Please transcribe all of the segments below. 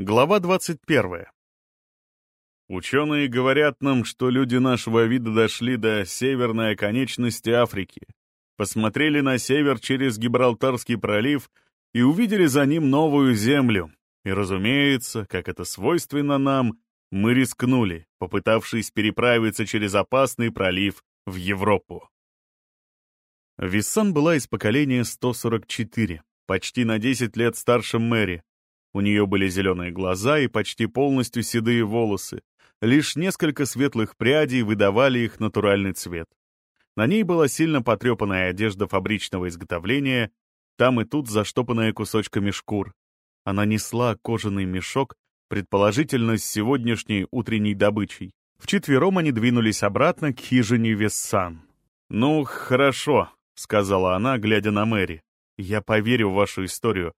Глава 21. Ученые говорят нам, что люди нашего вида дошли до северной оконечности Африки, посмотрели на север через Гибралтарский пролив и увидели за ним новую землю. И, разумеется, как это свойственно нам, мы рискнули, попытавшись переправиться через опасный пролив в Европу. Виссан была из поколения 144, почти на 10 лет старше Мэри, у нее были зеленые глаза и почти полностью седые волосы. Лишь несколько светлых прядей выдавали их натуральный цвет. На ней была сильно потрепанная одежда фабричного изготовления, там и тут заштопанная кусочками шкур. Она несла кожаный мешок, предположительно, с сегодняшней утренней добычей. Вчетвером они двинулись обратно к хижине Вессан. «Ну, хорошо», — сказала она, глядя на Мэри. «Я поверю в вашу историю,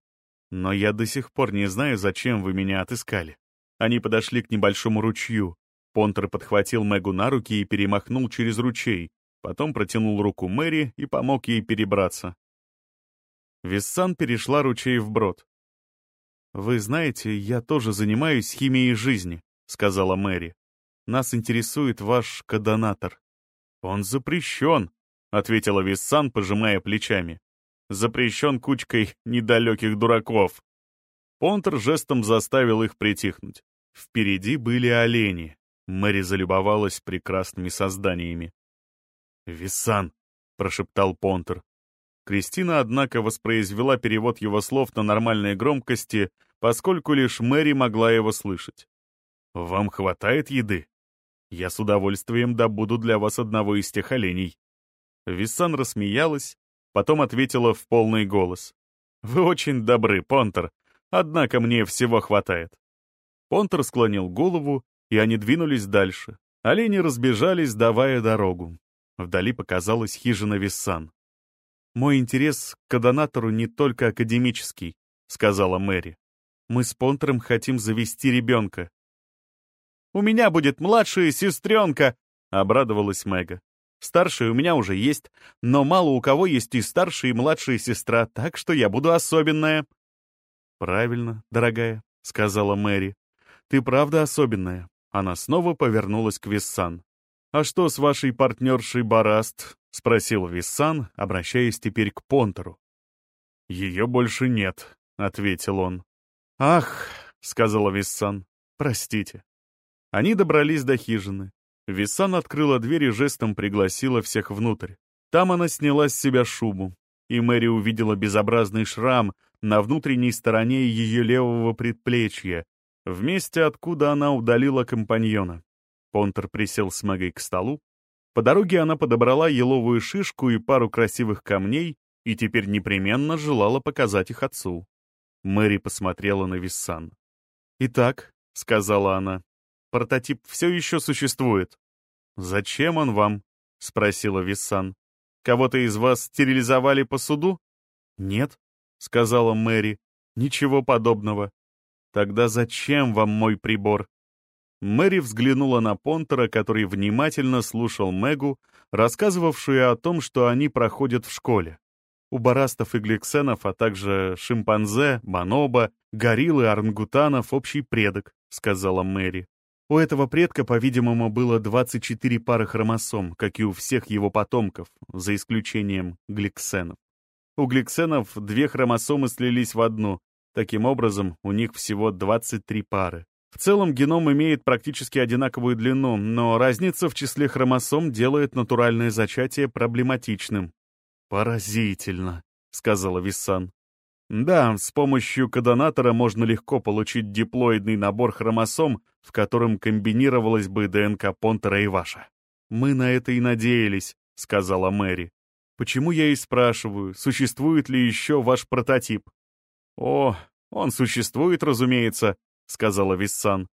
но я до сих пор не знаю, зачем вы меня отыскали. Они подошли к небольшому ручью. Понтер подхватил Мэгу на руки и перемахнул через ручей, потом протянул руку Мэри и помог ей перебраться. Виссан перешла ручей вброд. «Вы знаете, я тоже занимаюсь химией жизни», — сказала Мэри. «Нас интересует ваш кодонатор». «Он запрещен», — ответила Виссан, пожимая плечами запрещен кучкой недалеких дураков. Понтер жестом заставил их притихнуть. Впереди были олени. Мэри залюбовалась прекрасными созданиями. «Висан», — прошептал Понтер. Кристина, однако, воспроизвела перевод его слов на нормальной громкости, поскольку лишь Мэри могла его слышать. «Вам хватает еды? Я с удовольствием добуду для вас одного из тех оленей». Виссан рассмеялась, Потом ответила в полный голос. «Вы очень добры, Понтер, однако мне всего хватает». Понтер склонил голову, и они двинулись дальше. Олени разбежались, давая дорогу. Вдали показалась хижина Виссан. «Мой интерес к донатору не только академический», — сказала Мэри. «Мы с Понтером хотим завести ребенка». «У меня будет младшая сестренка», — обрадовалась Мэга. Старшая у меня уже есть, но мало у кого есть и старшая, и младшая сестра, так что я буду особенная». «Правильно, дорогая», — сказала Мэри. «Ты правда особенная». Она снова повернулась к Виссан. «А что с вашей партнершей Бараст?» — спросил Виссан, обращаясь теперь к Понтеру. «Ее больше нет», — ответил он. «Ах», — сказала Виссан, — «простите». Они добрались до хижины. Висан открыла дверь и жестом пригласила всех внутрь. Там она сняла с себя шубу, и Мэри увидела безобразный шрам на внутренней стороне ее левого предплечья, в месте, откуда она удалила компаньона. Понтер присел с Мэгой к столу. По дороге она подобрала еловую шишку и пару красивых камней и теперь непременно желала показать их отцу. Мэри посмотрела на Виссан. «Итак», — сказала она, Прототип все еще существует». «Зачем он вам?» — спросила Виссан. «Кого-то из вас стерилизовали по суду?» «Нет», — сказала Мэри. «Ничего подобного». «Тогда зачем вам мой прибор?» Мэри взглянула на Понтера, который внимательно слушал Мэгу, рассказывавшую о том, что они проходят в школе. У барастов и гликсенов, а также шимпанзе, бонобо, гориллы, орангутанов общий предок, сказала Мэри. У этого предка, по-видимому, было 24 пары хромосом, как и у всех его потомков, за исключением гликсенов. У гликсенов две хромосомы слились в одну, таким образом у них всего 23 пары. В целом геном имеет практически одинаковую длину, но разница в числе хромосом делает натуральное зачатие проблематичным. «Поразительно», — сказала Виссан. Да, с помощью кодонатора можно легко получить диплоидный набор хромосом, в котором комбинировалась бы ДНК Понтера и ваша. «Мы на это и надеялись», — сказала Мэри. «Почему я и спрашиваю, существует ли еще ваш прототип?» «О, он существует, разумеется», — сказала Виссан.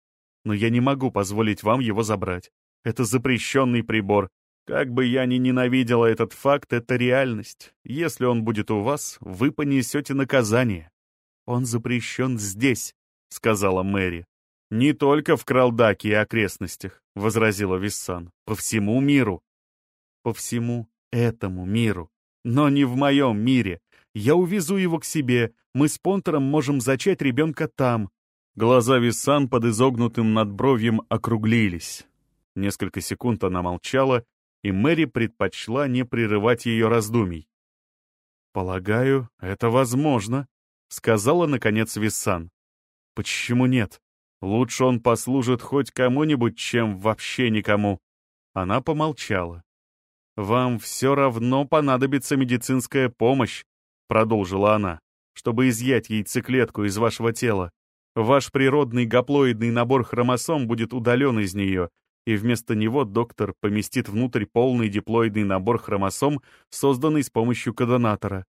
«Но я не могу позволить вам его забрать. Это запрещенный прибор, как бы я ни ненавидела этот факт, это реальность. Если он будет у вас, вы понесете наказание. Он запрещен здесь, — сказала Мэри. «Не только в Кралдаке и окрестностях», — возразила Виссан. «По всему миру». «По всему этому миру. Но не в моем мире. Я увезу его к себе. Мы с Понтером можем зачать ребенка там. Глаза Виссан под изогнутым надбровьем округлились. Несколько секунд она молчала, и Мэри предпочла не прерывать ее раздумий. «Полагаю, это возможно», — сказала, наконец, Виссан. «Почему нет? Лучше он послужит хоть кому-нибудь, чем вообще никому». Она помолчала. «Вам все равно понадобится медицинская помощь», — продолжила она, «чтобы изъять яйцеклетку из вашего тела. Ваш природный гаплоидный набор хромосом будет удален из нее, и вместо него доктор поместит внутрь полный диплоидный набор хромосом, созданный с помощью кодонатора.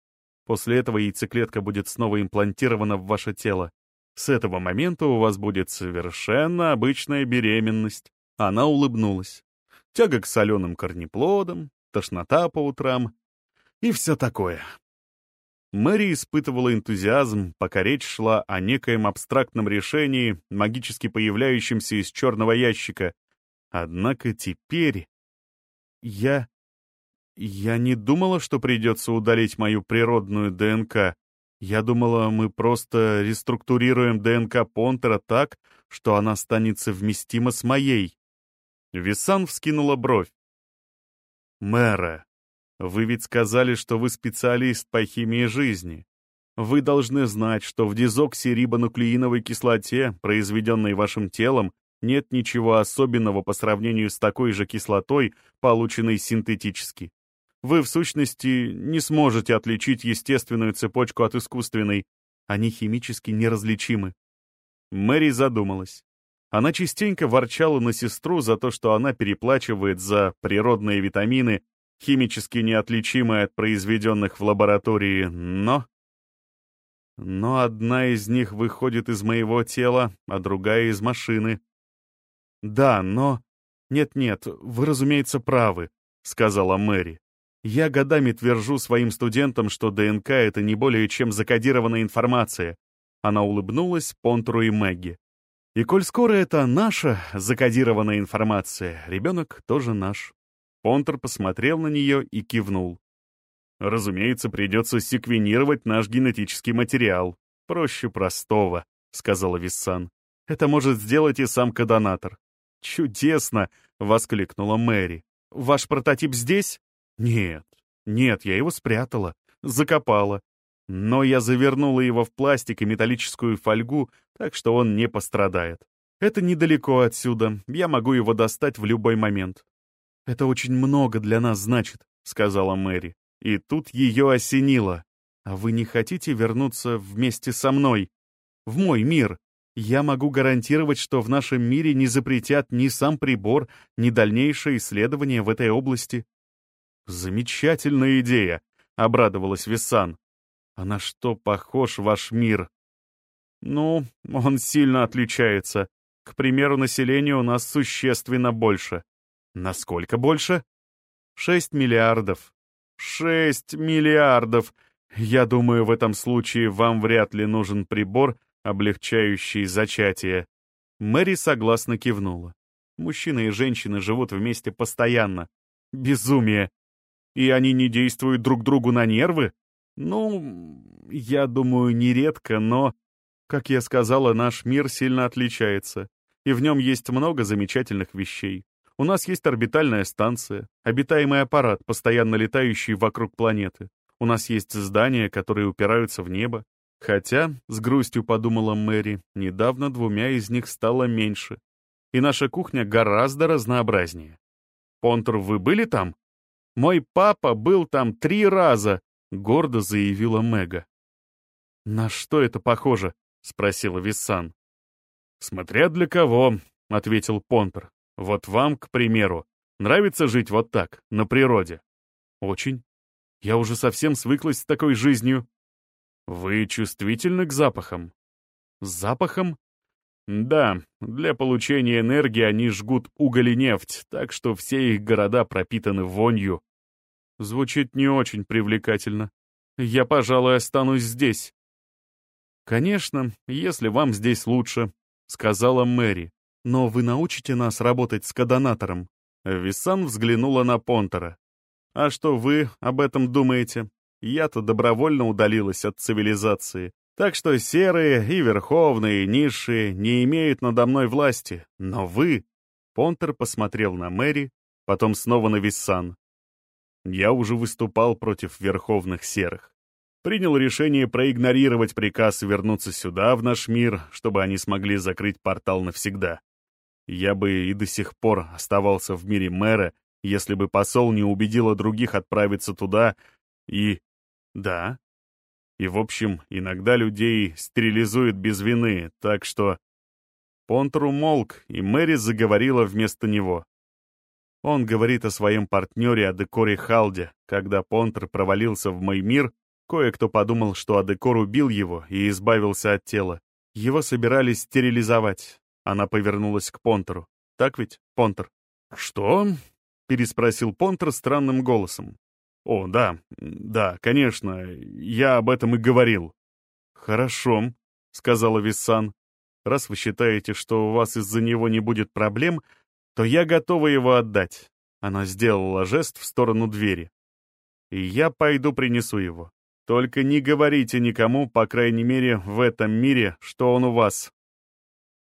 После этого яйцеклетка будет снова имплантирована в ваше тело. С этого момента у вас будет совершенно обычная беременность. Она улыбнулась. Тяга к соленым корнеплодам, тошнота по утрам и все такое. Мэри испытывала энтузиазм, пока речь шла о некоем абстрактном решении, магически появляющемся из черного ящика. Однако теперь... Я... Я не думала, что придется удалить мою природную ДНК. Я думала, мы просто реструктурируем ДНК Понтера так, что она станет совместима с моей. Висан вскинула бровь. «Мэра, вы ведь сказали, что вы специалист по химии жизни. Вы должны знать, что в дезоксирибонуклеиновой кислоте, произведенной вашим телом, нет ничего особенного по сравнению с такой же кислотой, полученной синтетически. Вы, в сущности, не сможете отличить естественную цепочку от искусственной. Они химически неразличимы. Мэри задумалась. Она частенько ворчала на сестру за то, что она переплачивает за природные витамины, химически неотличимые от произведенных в лаборатории, но... Но одна из них выходит из моего тела, а другая из машины. Да, но... Нет-нет, вы, разумеется, правы, — сказала Мэри. Я годами твержу своим студентам, что ДНК — это не более чем закодированная информация. Она улыбнулась Понтуру и Мэгги. И коль скоро это наша закодированная информация, ребенок тоже наш. Понтер посмотрел на нее и кивнул. «Разумеется, придется секвенировать наш генетический материал. Проще простого», — сказала Виссан. «Это может сделать и сам кодонатор». «Чудесно!» — воскликнула Мэри. «Ваш прототип здесь?» «Нет, нет, я его спрятала, закопала. Но я завернула его в пластик и металлическую фольгу, так что он не пострадает. Это недалеко отсюда, я могу его достать в любой момент. «Это очень много для нас значит», — сказала Мэри. И тут ее осенило. «А вы не хотите вернуться вместе со мной? В мой мир? Я могу гарантировать, что в нашем мире не запретят ни сам прибор, ни дальнейшее исследование в этой области». «Замечательная идея», — обрадовалась Висан. А на что похож ваш мир? Ну, он сильно отличается. К примеру, населения у нас существенно больше. Насколько больше? Шесть миллиардов. Шесть миллиардов! Я думаю, в этом случае вам вряд ли нужен прибор, облегчающий зачатие. Мэри согласно кивнула. Мужчины и женщины живут вместе постоянно. Безумие. И они не действуют друг другу на нервы? Ну, я думаю, нередко, но, как я сказала, наш мир сильно отличается, и в нем есть много замечательных вещей. У нас есть орбитальная станция, обитаемый аппарат, постоянно летающий вокруг планеты. У нас есть здания, которые упираются в небо. Хотя, с грустью подумала Мэри, недавно двумя из них стало меньше. И наша кухня гораздо разнообразнее. Понтер, вы были там? Мой папа был там три раза, — гордо заявила Мега. «На что это похоже?» — спросила Виссан. «Смотря для кого», — ответил Понтер. «Вот вам, к примеру, нравится жить вот так, на природе?» «Очень. Я уже совсем свыклась с такой жизнью». «Вы чувствительны к запахам?» «Запахам?» «Да, для получения энергии они жгут уголь и нефть, так что все их города пропитаны вонью. Звучит не очень привлекательно. Я, пожалуй, останусь здесь. Конечно, если вам здесь лучше, сказала Мэри. Но вы научите нас работать с кодонатором. Висан взглянула на Понтера. А что вы об этом думаете? Я-то добровольно удалилась от цивилизации. Так что серые и верховные, и низшие не имеют надо мной власти. Но вы...» Понтер посмотрел на Мэри, потом снова на Виссан. «Я уже выступал против верховных серых. Принял решение проигнорировать приказ вернуться сюда, в наш мир, чтобы они смогли закрыть портал навсегда. Я бы и до сих пор оставался в мире мэра, если бы посол не убедила других отправиться туда и... Да. И, в общем, иногда людей стерилизуют без вины, так что... Понтер умолк, и Мэри заговорила вместо него. Он говорит о своем партнере Адекоре Халде. Когда Понтер провалился в мой мир, кое-кто подумал, что Адекор убил его и избавился от тела. Его собирались стерилизовать. Она повернулась к Понтеру. «Так ведь, Понтер?» «Что?» — переспросил Понтер странным голосом. «О, да, да, конечно, я об этом и говорил». «Хорошо», — сказала Виссан. «Раз вы считаете, что у вас из-за него не будет проблем, то я готова его отдать». Она сделала жест в сторону двери. «И я пойду принесу его. Только не говорите никому, по крайней мере, в этом мире, что он у вас.